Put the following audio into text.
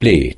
les